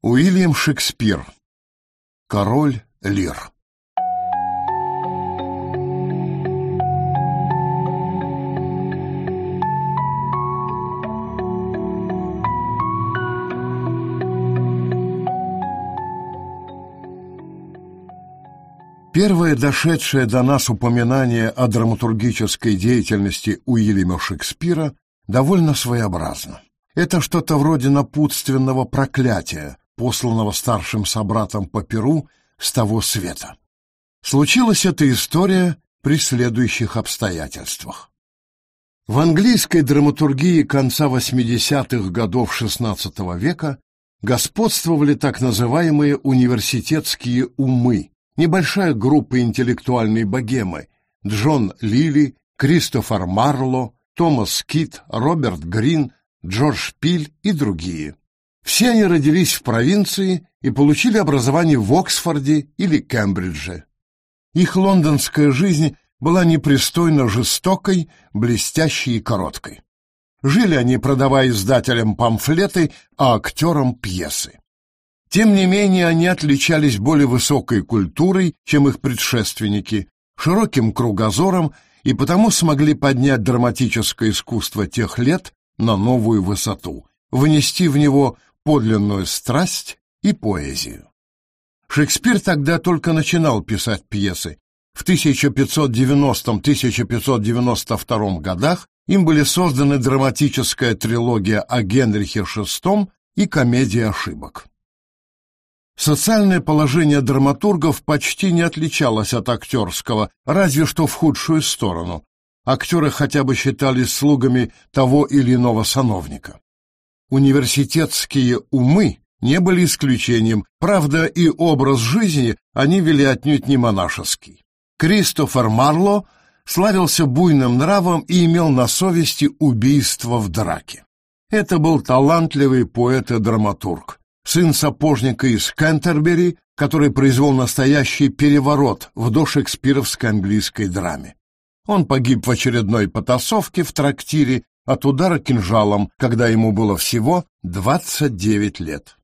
Уильям Шекспир. Король Лир. Первое дошедшее до нас упоминание о драматургической деятельности Уильяма Шекспира довольно своеобразно. Это что-то вроде напутственного проклятия, посланного старшим собратом по Перу с того света. Случилась эта история при следующих обстоятельствах. В английской драматургии конца 80-х годов XVI века господствовали так называемые университетские умы, небольшая группа интеллектуальной богемы Джон Лили, Кристофер Марло, Томас Кит, Роберт Грин, Джордж Пиль и другие. Все они родились в провинции и получили образование в Оксфорде или Кембридже. Их лондонская жизнь была непристойно жестокой, блестящей и короткой. Жили они, продавая издателям памфлеты, а актерам пьесы. Тем не менее, они отличались более высокой культурой, чем их предшественники, широким кругозором и потому смогли поднять драматическое искусство тех лет на новую высоту, внести в него подлинную страсть и поэзию. Шекспир тогда только начинал писать пьесы. В 1590-1592 годах им были созданы драматическая трилогия о Генрихе VI и комедия ошибок. Социальное положение драматургов почти не отличалось от актерского, разве что в худшую сторону актеры хотя бы считались слугами того или иного сановника. Университетские умы не были исключением, правда, и образ жизни они вели отнюдь не монашеский. Кристофер Марло славился буйным нравом и имел на совести убийство в драке. Это был талантливый поэт и драматург, сын сапожника из Кентербери, который произвел настоящий переворот в дошекспировской английской драме. Он погиб в очередной потасовке в трактире от удара кинжалом, когда ему было всего 29 лет.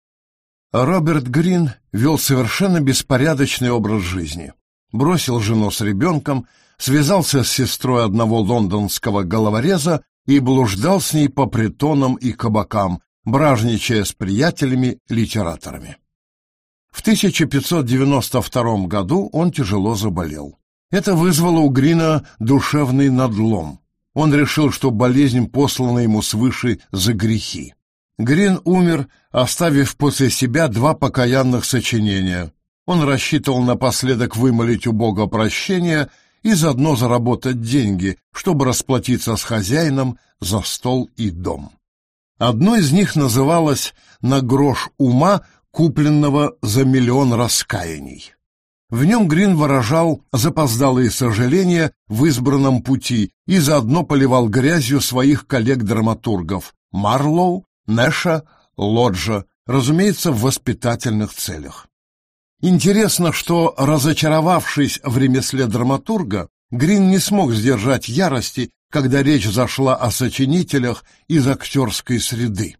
Роберт Грин вел совершенно беспорядочный образ жизни. Бросил жену с ребенком, связался с сестрой одного лондонского головореза и блуждал с ней по притонам и кабакам, бражничая с приятелями-литераторами. В 1592 году он тяжело заболел. Это вызвало у Грина душевный надлом. Он решил, что болезнь послана ему свыше за грехи. Грин умер, оставив после себя два покаянных сочинения. Он рассчитывал напоследок вымолить у Бога прощения и заодно заработать деньги, чтобы расплатиться с хозяином за стол и дом. Одно из них называлось «На грош ума, купленного за миллион раскаяний». В нем Грин выражал запоздалые сожаления в избранном пути и заодно поливал грязью своих коллег-драматургов Марлоу, Нэша, Лоджа, разумеется, в воспитательных целях. Интересно, что, разочаровавшись в ремесле драматурга, Грин не смог сдержать ярости, когда речь зашла о сочинителях из актерской среды.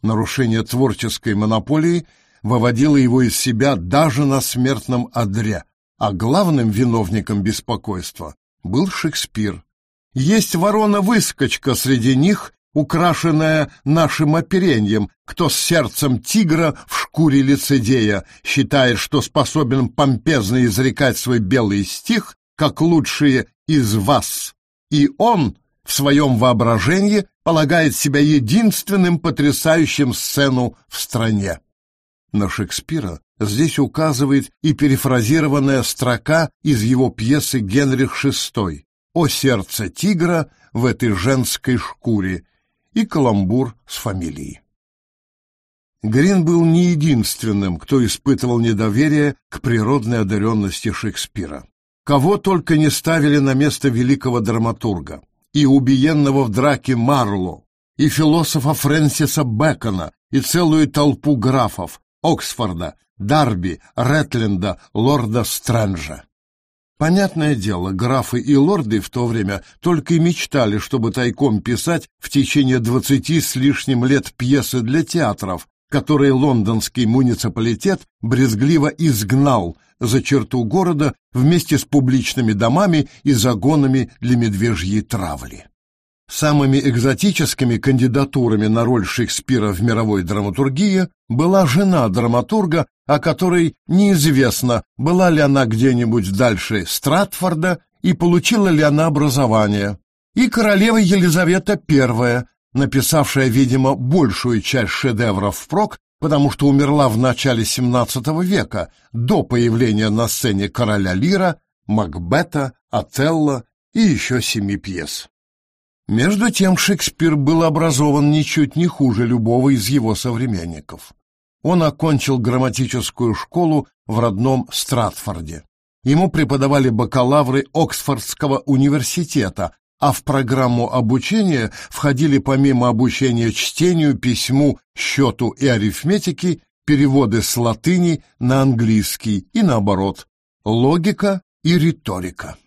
Нарушение творческой монополии – выводила его из себя даже на смертном одре, а главным виновником беспокойства был Шекспир. Есть ворона-выскочка среди них, украшенная нашим опереньем, кто с сердцем тигра в шкуре лицедея считает, что способен помпезно изрекать свой белый стих, как лучшие из вас. И он в своем воображении полагает себя единственным потрясающим сцену в стране на Шекспира здесь указывает и перефразированная строка из его пьесы «Генрих VI» «О сердце тигра в этой женской шкуре» и каламбур с фамилией. Грин был не единственным, кто испытывал недоверие к природной одаренности Шекспира. Кого только не ставили на место великого драматурга, и убиенного в драке Марло, и философа Фрэнсиса Бэкона, и целую толпу графов, Оксфорда, Дарби, Ретленда, лорда Стрэнджа. Понятное дело, графы и лорды в то время только и мечтали, чтобы тайком писать в течение двадцати с лишним лет пьесы для театров, которые лондонский муниципалитет брезгливо изгнал за черту города вместе с публичными домами и загонами для медвежьей травли. Самыми экзотическими кандидатурами на роль Шекспира в мировой драматургии была жена драматурга, о которой неизвестно, была ли она где-нибудь дальше Стратфорда и получила ли она образование, и королева Елизавета I, написавшая, видимо, большую часть шедевров впрок, потому что умерла в начале XVII века, до появления на сцене короля Лира, Макбета, Отелло и еще семи пьес. Между тем Шекспир был образован ничуть не хуже любого из его современников. Он окончил грамматическую школу в родном Стратфорде. Ему преподавали бакалавры Оксфордского университета, а в программу обучения входили помимо обучения чтению, письму, счету и арифметики переводы с латыни на английский и наоборот, логика и риторика.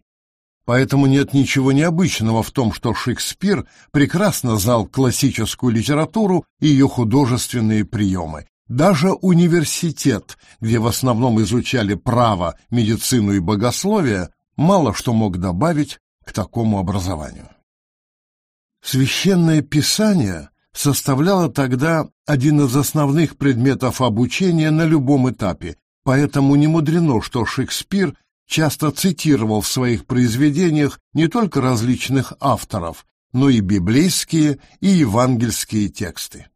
Поэтому нет ничего необычного в том, что Шекспир прекрасно знал классическую литературу и ее художественные приемы. Даже университет, где в основном изучали право, медицину и богословие, мало что мог добавить к такому образованию. Священное Писание составляло тогда один из основных предметов обучения на любом этапе, поэтому не мудрено, что Шекспир часто цитировал в своих произведениях не только различных авторов, но и библейские и евангельские тексты.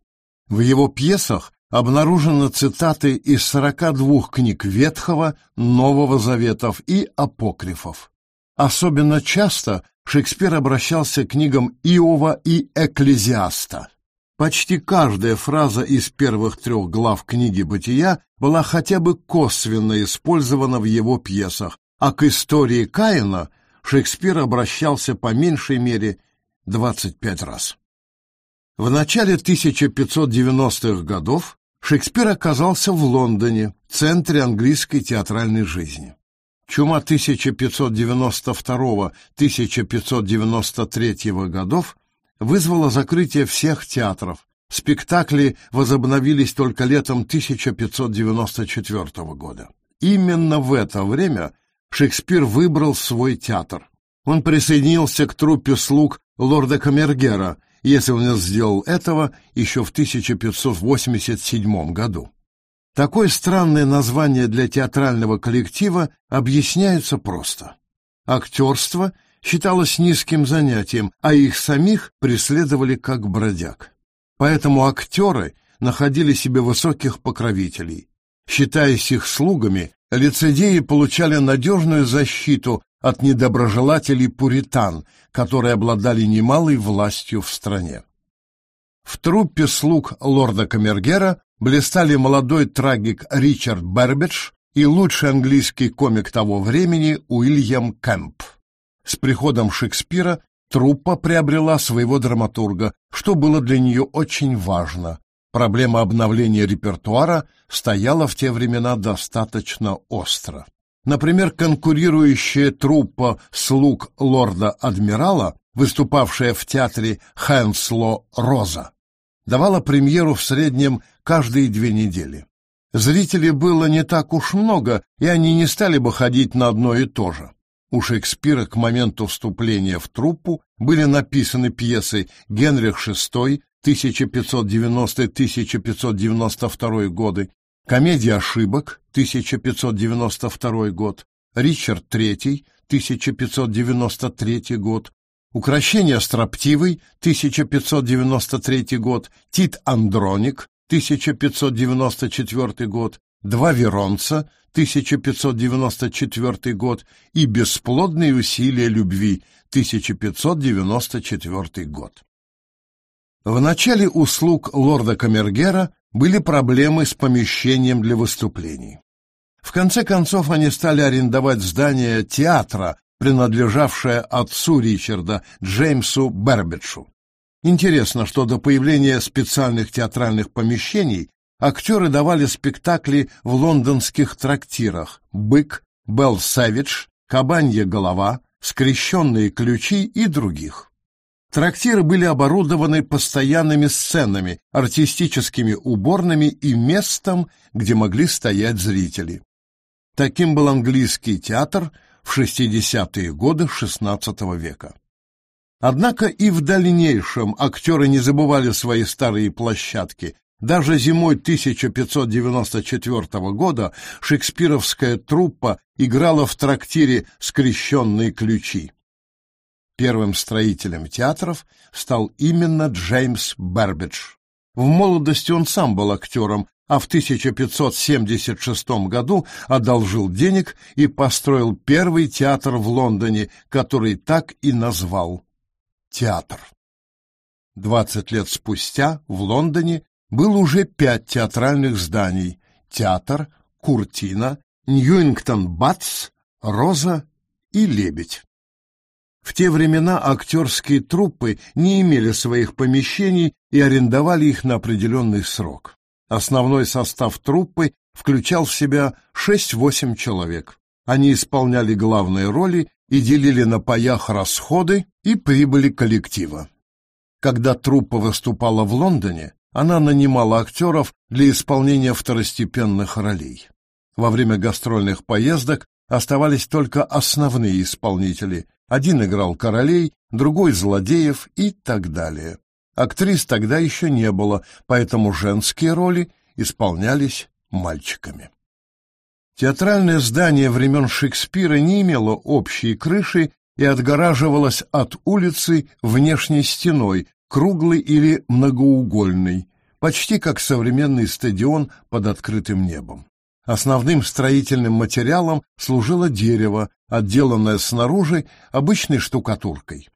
В его пьесах обнаружены цитаты из 42 книг Ветхого, Нового Заветов и апокрифов. Особенно часто Шекспир обращался к книгам Иова и Экклезиаста. Почти каждая фраза из первых трех глав книги «Бытия» была хотя бы косвенно использована в его пьесах, а к истории Каина Шекспир обращался по меньшей мере 25 раз. В начале 1590-х годов Шекспир оказался в Лондоне, центре английской театральной жизни. Чума 1592-1593 годов вызвала закрытие всех театров. Спектакли возобновились только летом 1594 года. Именно в это время Шекспир выбрал свой театр. Он присоединился к труппе слуг лорда Камергера, если он не сделал этого еще в 1587 году. Такое странное название для театрального коллектива объясняется просто. Актерство считалось низким занятием, а их самих преследовали как бродяг. Поэтому актеры находили себе высоких покровителей. Считаясь их слугами, лицедеи получали надежную защиту от недоброжелателей пуритан, которые обладали немалой властью в стране. В труппе слуг лорда Камергера блистали молодой трагик Ричард Бербидж и лучший английский комик того времени Уильям Кэмп. С приходом Шекспира труппа приобрела своего драматурга, что было для нее очень важно. Проблема обновления репертуара стояла в те времена достаточно остро. Например, конкурирующая труппа слуг лорда-адмирала, выступавшая в театре Хэнсло Роза, давала премьеру в среднем каждые две недели. Зрителей было не так уж много, и они не стали бы ходить на одно и то же. У Шекспира к моменту вступления в труппу были написаны пьесы «Генрих VI», 1590-1592 годы, «Комедия ошибок» 1592 год, «Ричард III» 1593 год, «Укращение строптивый» 1593 год, «Тит Андроник» 1594 год, «Два Веронца» 1594 год и «Бесплодные усилия любви» 1594 год. В начале услуг лорда Камергера были проблемы с помещением для выступлений. В конце концов они стали арендовать здание театра, принадлежавшее отцу Ричарда, Джеймсу Бербетшу. Интересно, что до появления специальных театральных помещений актеры давали спектакли в лондонских трактирах «Бык», «Белл Сэвидж», «Кабанья голова», «Скрещенные ключи» и других. Трактиры были оборудованы постоянными сценами, артистическими уборными и местом, где могли стоять зрители. Таким был английский театр в 60-е годы XVI века. Однако и в дальнейшем актеры не забывали свои старые площадки. Даже зимой 1594 года шекспировская труппа играла в трактире «Скрещенные ключи». Первым строителем театров стал именно Джеймс Бербидж. В молодости он сам был актером, а в 1576 году одолжил денег и построил первый театр в Лондоне, который так и назвал «Театр». Двадцать лет спустя в Лондоне было уже пять театральных зданий – театр, Куртина, Ньюингтон-Батс, Роза и Лебедь. В те времена актерские труппы не имели своих помещений и арендовали их на определенный срок. Основной состав труппы включал в себя 6-8 человек. Они исполняли главные роли и делили на паях расходы и прибыли коллектива. Когда труппа выступала в Лондоне, она нанимала актеров для исполнения второстепенных ролей. Во время гастрольных поездок оставались только основные исполнители. Один играл королей, другой — злодеев и так далее. Актрис тогда еще не было, поэтому женские роли исполнялись мальчиками. Театральное здание времен Шекспира не имело общей крыши и отгораживалось от улицы внешней стеной, круглой или многоугольной, почти как современный стадион под открытым небом. Основным строительным материалом служило дерево, отделанное снаружи обычной штукатуркой.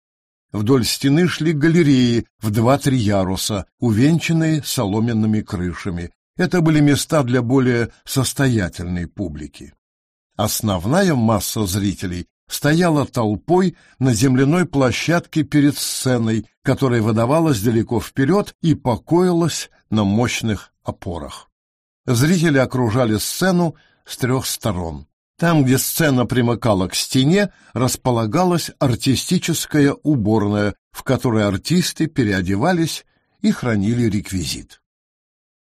Вдоль стены шли галереи в два-три яруса, увенчанные соломенными крышами. Это были места для более состоятельной публики. Основная масса зрителей стояла толпой на земляной площадке перед сценой, которая выдавалась далеко вперед и покоилась на мощных опорах. Зрители окружали сцену с трех сторон. Там, где сцена примыкала к стене, располагалась артистическая уборная, в которой артисты переодевались и хранили реквизит.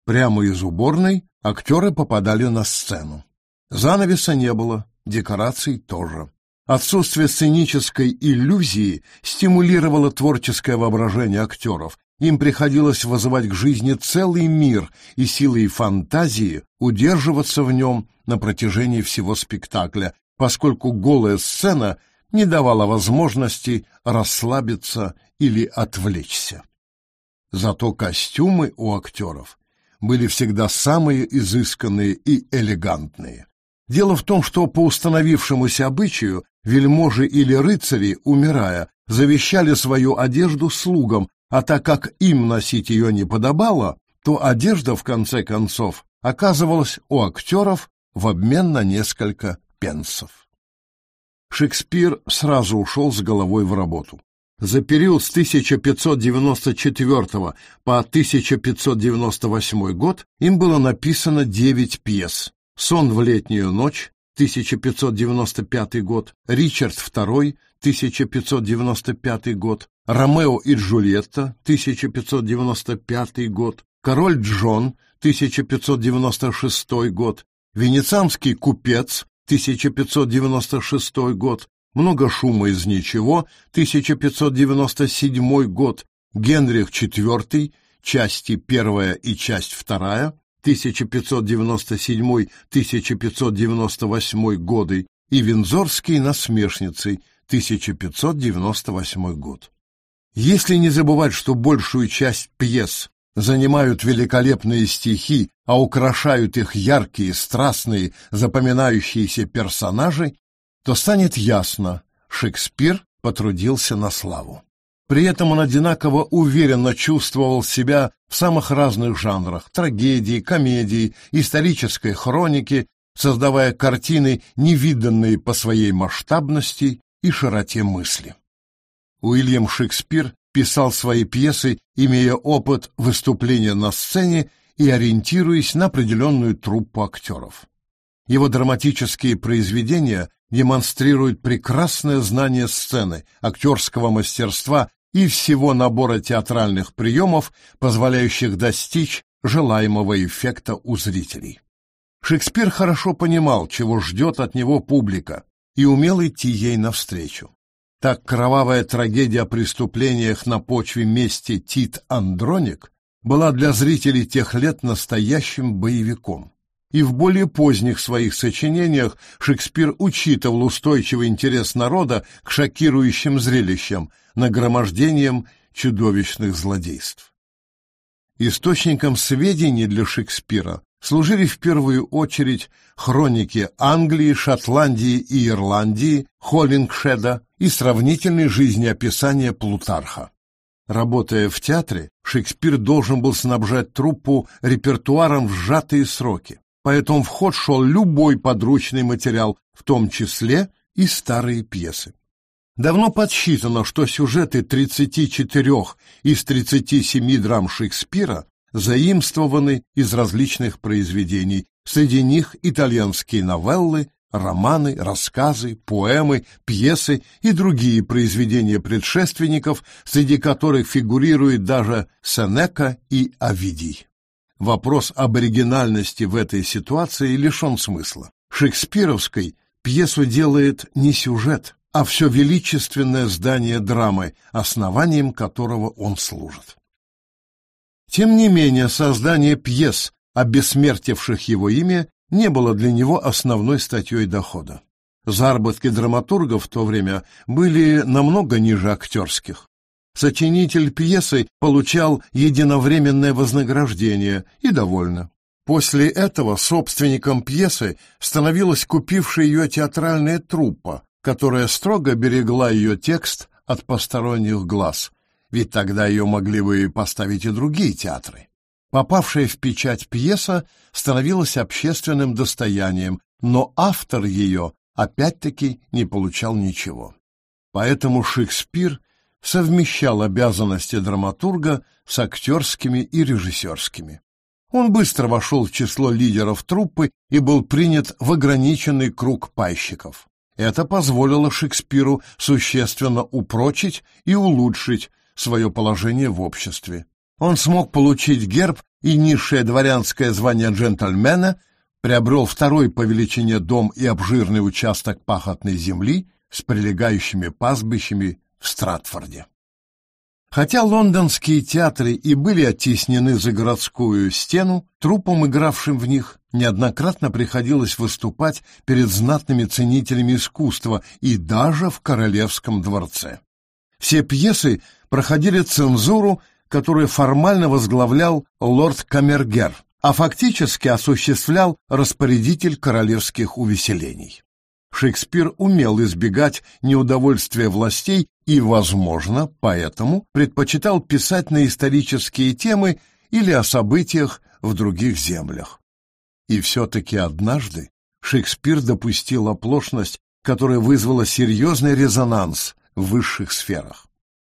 Прямо из уборной актеры попадали на сцену. Занавеса не было, декораций тоже. Отсутствие сценической иллюзии стимулировало творческое воображение актеров, им приходилось вызывать к жизни целый мир и силой фантазии удерживаться в нем на протяжении всего спектакля, поскольку голая сцена не давала возможности расслабиться или отвлечься. Зато костюмы у актеров были всегда самые изысканные и элегантные. Дело в том, что по установившемуся обычаю вельможи или рыцари, умирая, завещали свою одежду слугам, а так как им носить ее не подобало, то одежда, в конце концов, оказывалась у актеров в обмен на несколько пенсов. Шекспир сразу ушел с головой в работу. За период с 1594 по 1598 год им было написано девять пьес. «Сон в летнюю ночь», 1595 год, Ричард II, 1595 год, Ромео и Джульетта, 1595 год, Король Джон, 1596 год, Венецианский купец, 1596 год, Много шума из ничего, 1597 год, Генрих IV, части первая и часть вторая, 1597-1598 годы и Винзорские насмешницы, 1598 год. Если не забывать, что большую часть пьес занимают великолепные стихи, а украшают их яркие, страстные, запоминающиеся персонажи, то станет ясно, Шекспир потрудился на славу. При этом он одинаково уверенно чувствовал себя в самых разных жанрах – трагедии, комедии, исторической хроники, создавая картины, невиданные по своей масштабности и широте мысли. Уильям Шекспир писал свои пьесы, имея опыт выступления на сцене и ориентируясь на определенную труппу актеров. Его драматические произведения демонстрируют прекрасное знание сцены, актерского мастерства и всего набора театральных приемов, позволяющих достичь желаемого эффекта у зрителей. Шекспир хорошо понимал, чего ждет от него публика, и умел идти ей навстречу. Так кровавая трагедия о преступлениях на почве мести Тит Андроник была для зрителей тех лет настоящим боевиком. И в более поздних своих сочинениях Шекспир учитывал устойчивый интерес народа к шокирующим зрелищам, нагромождением чудовищных злодейств. Источником сведений для Шекспира служили в первую очередь хроники Англии, Шотландии и Ирландии Холлингшеда и сравнительные жизнеописания Плутарха. Работая в театре, Шекспир должен был снабжать труппу репертуаром в сжатые сроки, поэтому в ход шел любой подручный материал, в том числе и старые пьесы. Давно подсчитано, что сюжеты 34 из 37 драм Шекспира заимствованы из различных произведений, среди них итальянские новеллы, романы, рассказы, поэмы, пьесы и другие произведения предшественников, среди которых фигурирует даже Сенека и Овидий. Вопрос об оригинальности в этой ситуации лишен смысла. Шекспировской пьесу делает не сюжет, а все величественное здание драмы, основанием которого он служит. Тем не менее, создание пьес, обессмертивших его имя, не было для него основной статьей дохода. Заработки драматургов в то время были намного ниже актерских. Сочинитель пьесы получал единовременное вознаграждение и довольно. После этого собственником пьесы становилась купившая ее театральная труппа, которая строго берегла ее текст от посторонних глаз, ведь тогда ее могли бы поставить и другие театры. Попавшая в печать пьеса становилась общественным достоянием, но автор ее опять-таки не получал ничего. Поэтому Шекспир совмещал обязанности драматурга с актерскими и режиссерскими. Он быстро вошел в число лидеров труппы и был принят в ограниченный круг пайщиков. Это позволило Шекспиру существенно упрочить и улучшить свое положение в обществе. Он смог получить герб и низшее дворянское звание джентльмена, приобрел второй по величине дом и обжирный участок пахотной земли с прилегающими пастбищами в Стратфорде. Хотя лондонские театры и были оттеснены за городскую стену, труппам, игравшим в них, неоднократно приходилось выступать перед знатными ценителями искусства и даже в королевском дворце. Все пьесы проходили цензуру, которую формально возглавлял лорд Камергер, а фактически осуществлял распорядитель королевских увеселений. Шекспир умел избегать неудовольствия властей и, возможно, поэтому предпочитал писать на исторические темы или о событиях в других землях. И все-таки однажды Шекспир допустил оплошность, которая вызвала серьезный резонанс в высших сферах.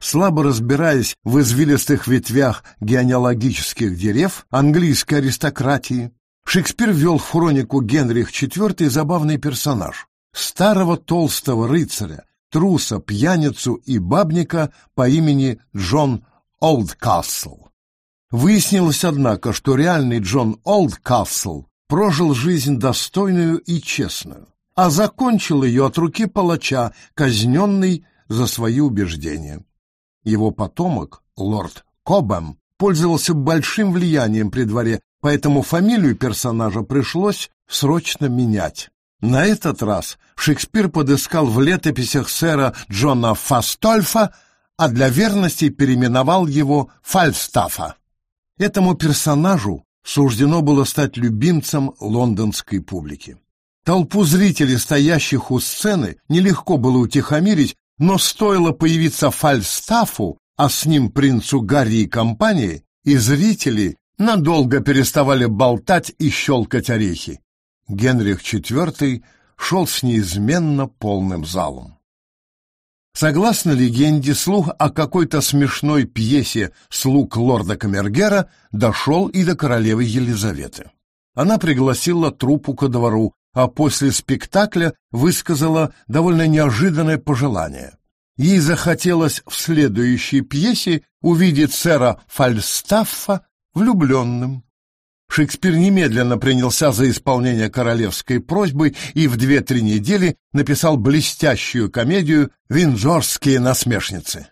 Слабо разбираясь в извилистых ветвях генеалогических дерев английской аристократии, Шекспир ввел в хронику Генрих IV забавный персонаж старого толстого рыцаря, труса, пьяницу и бабника по имени Джон Олдкасл. Выяснилось, однако, что реальный Джон Олдкасл прожил жизнь достойную и честную, а закончил ее от руки палача, казненный за свои убеждения. Его потомок, лорд Кобэм, пользовался большим влиянием при дворе, поэтому фамилию персонажа пришлось срочно менять. На этот раз Шекспир подыскал в летописях сэра Джона Фастольфа, а для верности переименовал его Фальстафа. Этому персонажу суждено было стать любимцем лондонской публики. Толпу зрителей, стоящих у сцены, нелегко было утихомирить, но стоило появиться Фальстафу, а с ним принцу Гарри и компании, и зрители надолго переставали болтать и щелкать орехи. Генрих IV шел с неизменно полным залом. Согласно легенде, слух о какой-то смешной пьесе «Слуг лорда Камергера» дошел и до королевы Елизаветы. Она пригласила труппу ко двору, а после спектакля высказала довольно неожиданное пожелание. Ей захотелось в следующей пьесе увидеть сэра Фальстаффа влюбленным. Шекспир немедленно принялся за исполнение королевской просьбы и в две-три недели написал блестящую комедию «Винджорские насмешницы».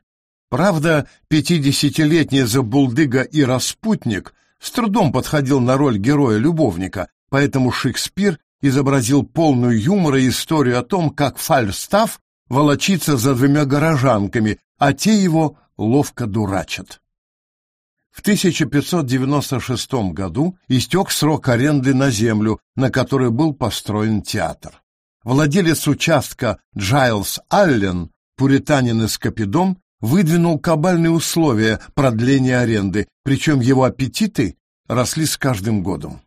Правда, пятидесятилетний забулдыга и распутник с трудом подходил на роль героя-любовника, поэтому Шекспир изобразил полную юмора историю о том, как Фальстаф волочится за двумя горожанками, а те его ловко дурачат. В 1596 году истек срок аренды на землю, на которой был построен театр. Владелец участка Джайлс Аллен, пуританин из Капидом, выдвинул кабальные условия продления аренды, причем его аппетиты росли с каждым годом.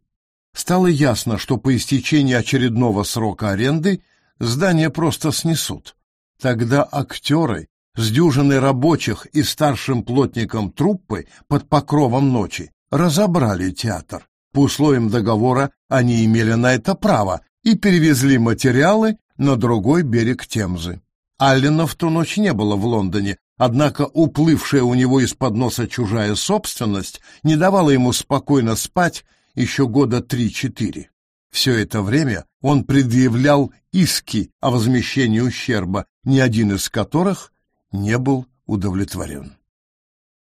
Стало ясно, что по истечении очередного срока аренды здание просто снесут. Тогда актеры с дюжиной рабочих и старшим плотником труппы под покровом ночи разобрали театр. По условиям договора они имели на это право и перевезли материалы на другой берег Темзы. Аллена в ту ночь не было в Лондоне, однако уплывшая у него из-под носа чужая собственность не давала ему спокойно спать еще года три-четыре. Все это время он предъявлял иски о возмещении ущерба, ни один из которых не был удовлетворен.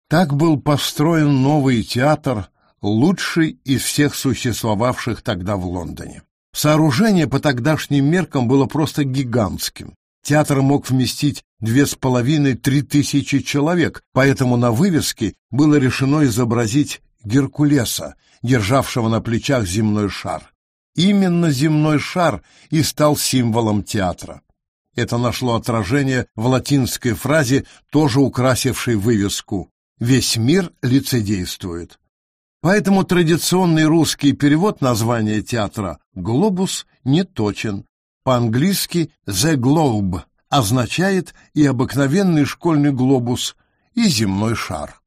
Так был построен новый театр, лучший из всех существовавших тогда в Лондоне. Сооружение по тогдашним меркам было просто гигантским. Театр мог вместить две с половиной-три тысячи человек, поэтому на вывеске было решено изобразить Геркулеса, державшего на плечах земной шар. Именно земной шар и стал символом театра. Это нашло отражение в латинской фразе, тоже украсившей вывеску «Весь мир лицедействует». Поэтому традиционный русский перевод названия театра «Глобус» не точен. По-английски «The Globe» означает и обыкновенный школьный глобус, и земной шар.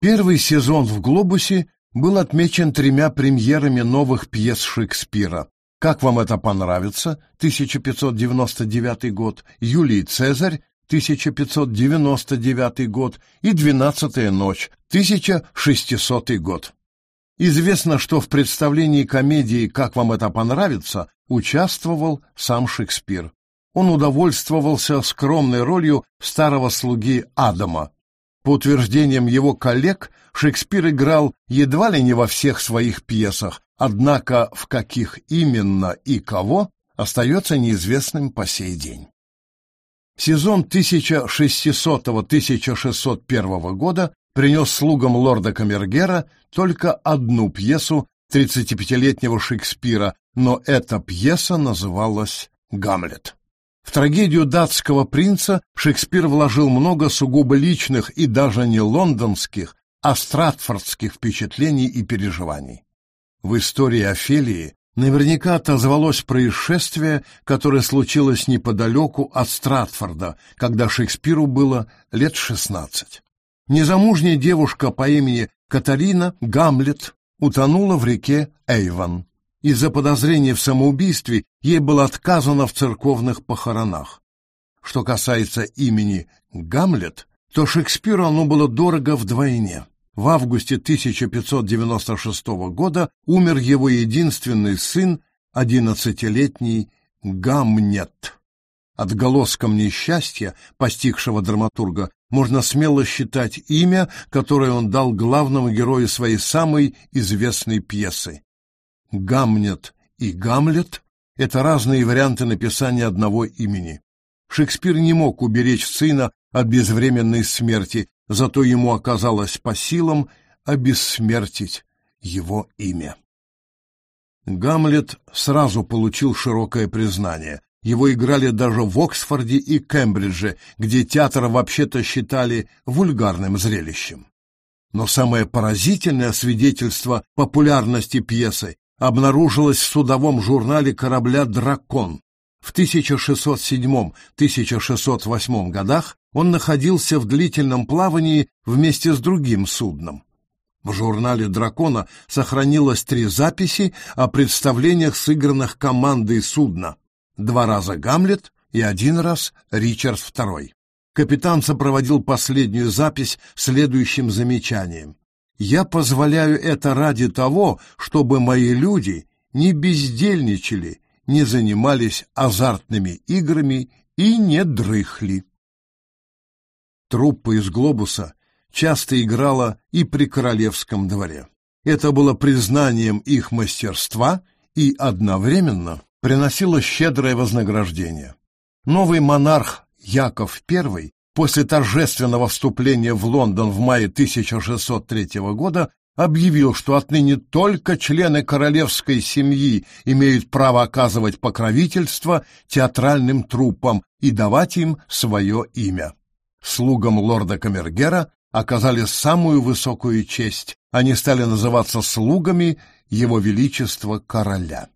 Первый сезон в «Глобусе» был отмечен тремя премьерами новых пьес Шекспира как вам это понравится? 1599 год. Юлий Цезарь, 1599 год. И «Двенадцатая ночь», 1600 год. Известно, что в представлении комедии «Как вам это понравится» участвовал сам Шекспир. Он удовольствовался скромной ролью старого слуги Адама. По утверждениям его коллег, Шекспир играл едва ли не во всех своих пьесах, Однако в каких именно и кого остается неизвестным по сей день. Сезон 1600-1601 года принес слугам лорда Камергера только одну пьесу 35-летнего Шекспира, но эта пьеса называлась «Гамлет». В трагедию датского принца Шекспир вложил много сугубо личных и даже не лондонских, а стратфордских впечатлений и переживаний. В истории Офелии наверняка отозвалось происшествие, которое случилось неподалеку от Стратфорда, когда Шекспиру было лет шестнадцать. Незамужняя девушка по имени Катарина Гамлет утонула в реке Эйвон. Из-за подозрения в самоубийстве ей было отказано в церковных похоронах. Что касается имени Гамлет, то Шекспиру оно было дорого вдвойне. В августе 1596 года умер его единственный сын, одиннадцатилетний Гамнет. Отголоском несчастья, постигшего драматурга, можно смело считать имя, которое он дал главному герою своей самой известной пьесы. Гамнет и Гамлет — это разные варианты написания одного имени. Шекспир не мог уберечь сына от безвременной смерти, зато ему оказалось по силам обессмертить его имя. Гамлет сразу получил широкое признание. Его играли даже в Оксфорде и Кембридже, где театр вообще-то считали вульгарным зрелищем. Но самое поразительное свидетельство популярности пьесы обнаружилось в судовом журнале корабля «Дракон». В 1607-1608 годах он находился в длительном плавании вместе с другим судном. В журнале «Дракона» сохранилось три записи о представлениях, сыгранных командой судна. Два раза Гамлет и один раз Ричард II. капитан сопроводил последнюю запись следующим замечанием. «Я позволяю это ради того, чтобы мои люди не бездельничали, не занимались азартными играми и не дрыхли». Труппа из «Глобуса» часто играла и при королевском дворе. Это было признанием их мастерства и одновременно приносило щедрое вознаграждение. Новый монарх Яков I после торжественного вступления в Лондон в мае 1603 года объявил, что отныне только члены королевской семьи имеют право оказывать покровительство театральным труппам и давать им свое имя. Слугам лорда Камергера оказали самую высокую честь. Они стали называться слугами Его Величества Короля.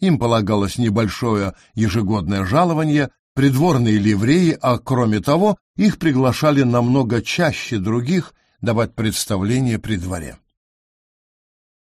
Им полагалось небольшое ежегодное жалование, придворные ливреи, а кроме того, их приглашали намного чаще других давать представления при дворе.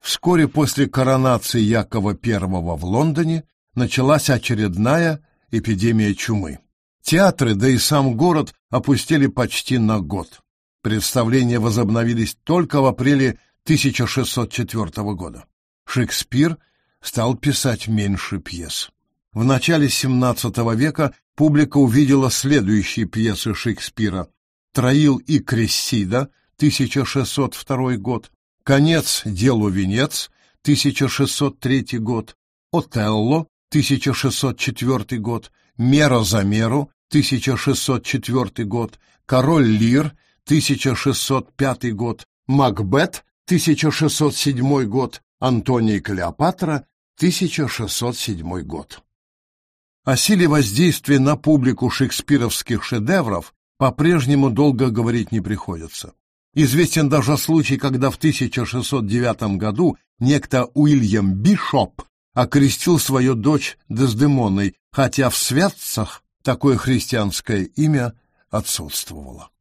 Вскоре после коронации Якова I в Лондоне началась очередная эпидемия чумы. Театры, да и сам город опустили почти на год. Представления возобновились только в апреле 1604 года. Шекспир стал писать меньше пьес. В начале XVII века публика увидела следующие пьесы Шекспира. «Троил и Крессида» 1602 год, «Конец делу венец» 1603 год, «Отелло» 1604 год, «Мера за меру» 1604 год, «Король Лир» 1605 год, «Макбет» 1607 год, «Антоний Клеопатра» 1607 год. О силе воздействия на публику шекспировских шедевров по-прежнему долго говорить не приходится. Известен даже случай, когда в 1609 году некто Уильям Бишоп окрестил свою дочь Дездемоной, хотя в святцах такое христианское имя отсутствовало.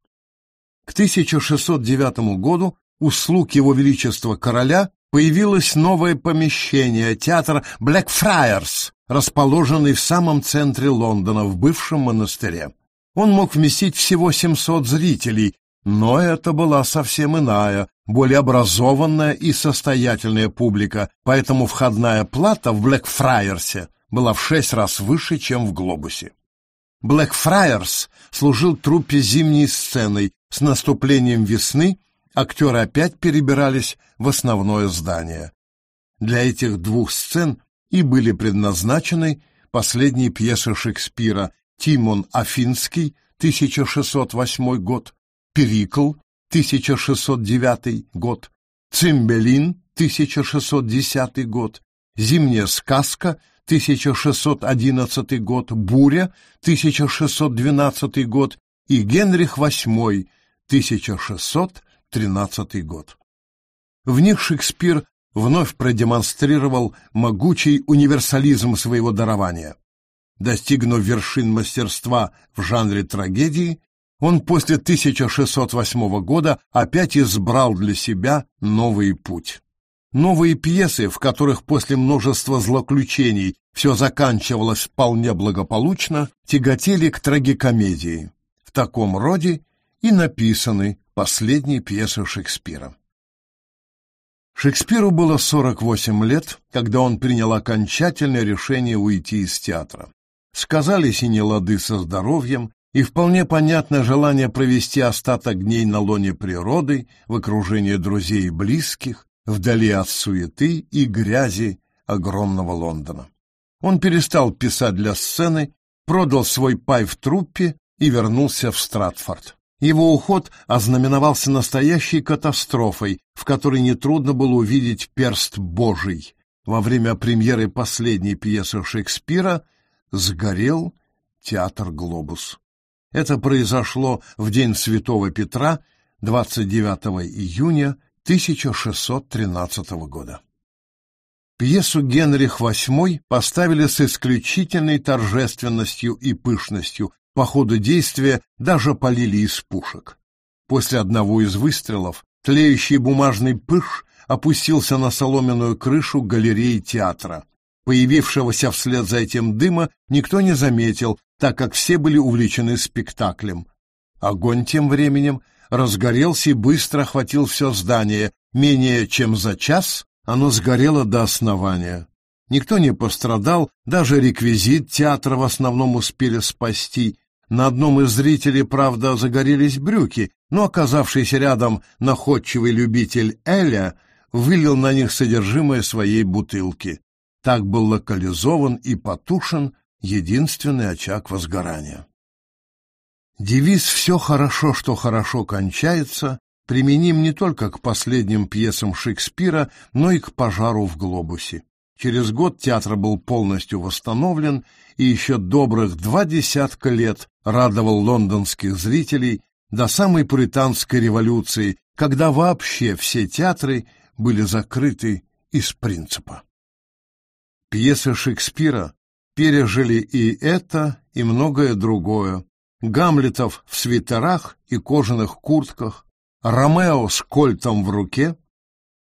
К 1609 году у слуг его величества короля появилось новое помещение, театр Блэкфрайерс, расположенный в самом центре Лондона, в бывшем монастыре. Он мог вместить всего 700 зрителей, но это была совсем иная, более образованная и состоятельная публика, поэтому входная плата в Блэкфрайерсе была в шесть раз выше, чем в Глобусе. Блэкфрайерс служил труппе зимней сценой. С наступлением весны актеры опять перебирались в основное здание. Для этих двух сцен и были предназначены последние пьесы Шекспира «Тимон Афинский» 1608 год, «Перикл» 1609 год, «Цимбелин» 1610 год, «Зимняя сказка» 1611 год, «Буря» 1612 год и Генрих VIII 1613 год. В них Шекспир вновь продемонстрировал могучий универсализм своего дарования. Достигнув вершин мастерства в жанре трагедии, он после 1608 года опять избрал для себя новый путь. Новые пьесы, в которых после множества злоключений все заканчивалось вполне благополучно, тяготели к трагикомедии. В таком роде и написаны последние пьесы Шекспира. Шекспиру было 48 лет, когда он принял окончательное решение уйти из театра. Сказались и нелады со здоровьем, и вполне понятное желание провести остаток дней на лоне природы, в окружении друзей и близких, вдали от суеты и грязи огромного Лондона. Он перестал писать для сцены, продал свой пай в труппе и вернулся в Стратфорд. Его уход ознаменовался настоящей катастрофой, в которой нетрудно было увидеть перст Божий. Во время премьеры последней пьесы Шекспира сгорел театр «Глобус». Это произошло в день Святого Петра, 29 июня 1613 года. Пьесу «Генрих VIII» поставили с исключительной торжественностью и пышностью, по ходу действия даже полили из пушек. После одного из выстрелов тлеющий бумажный пыш опустился на соломенную крышу галереи театра. Появившегося вслед за этим дыма никто не заметил, так как все были увлечены спектаклем. Огонь тем временем разгорелся и быстро охватил все здание. Менее чем за час оно сгорело до основания. Никто не пострадал, даже реквизит театра в основном успели спасти. На одном из зрителей, правда, загорелись брюки, но оказавшийся рядом находчивый любитель Эля вылил на них содержимое своей бутылки. Так был локализован и потушен единственный очаг возгорания. Девиз «Все хорошо, что хорошо кончается» применим не только к последним пьесам Шекспира, но и к пожару в глобусе. Через год театр был полностью восстановлен и еще добрых два десятка лет радовал лондонских зрителей до самой пуританской революции, когда вообще все театры были закрыты из принципа. Пьесы Шекспира пережили и это, и многое другое. Гамлетов в свитерах и кожаных куртках, Ромео с кольтом в руке.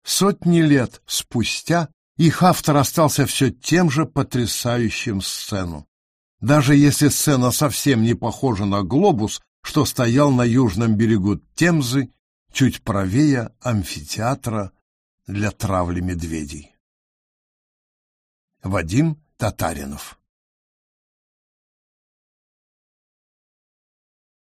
Сотни лет спустя их автор остался все тем же потрясающим сцену. Даже если сцена совсем не похожа на глобус, что стоял на южном берегу Темзы, чуть правее амфитеатра для травли медведей. Вадим Татаринов